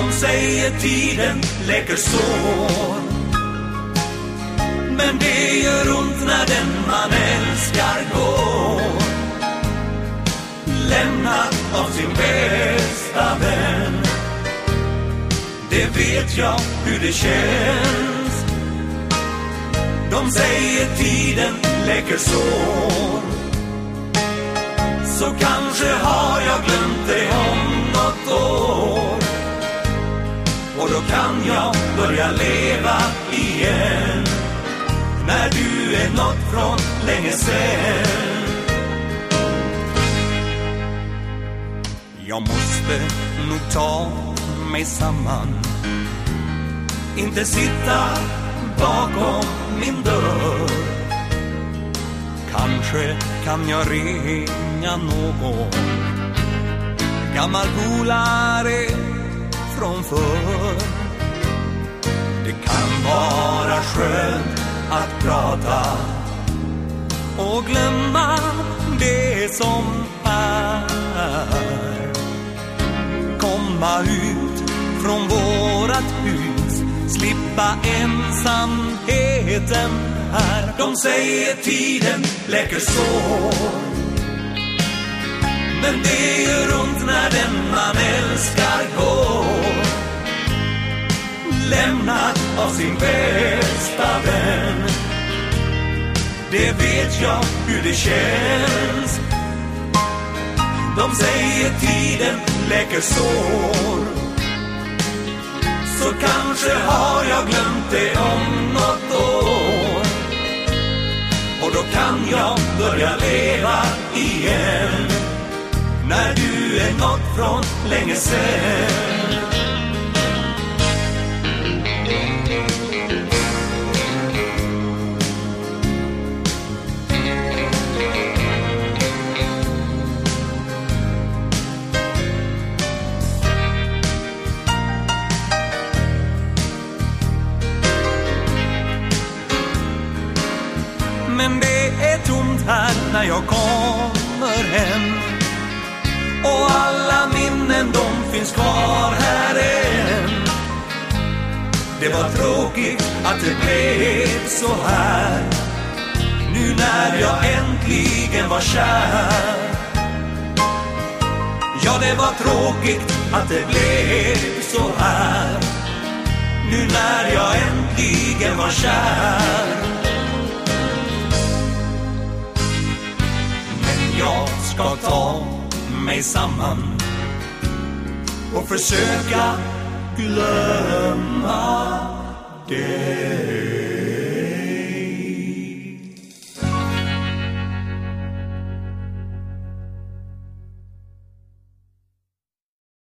De säger tiden läker sår. Men det gör ont när den man älskar går. Lämnad av sin bästa vän. Det vet jag hur det känns. De säger tiden läker sår. Så kanske har då kan jag börja leva igen. När du är nått från länge sen. Jag måste nog ta mig samman. Inte sitta bakom min dörr. Kanske kan jag ringa någon. Gammal polare från förr kan vara skönt att prata och glömma det som är. Komma ut från vårat hus Slippa ensamheten här. De säger tiden läker sår Men det sin bästa vän. Det vet jag hur det känns. De säger tiden läker sår. Så kanske har jag glömt det om något år. Och då kan jag börja leva igen. När du är nåt från länge sen Men det är tomt här när jag kommer hem. Och alla minnen de finns kvar här än. Det var tråkigt att det blev så här. Nu när jag äntligen var kär. Ja, det var tråkigt att det blev så här. Nu när jag äntligen var kär. Ska ta mig samman och försöka glömma.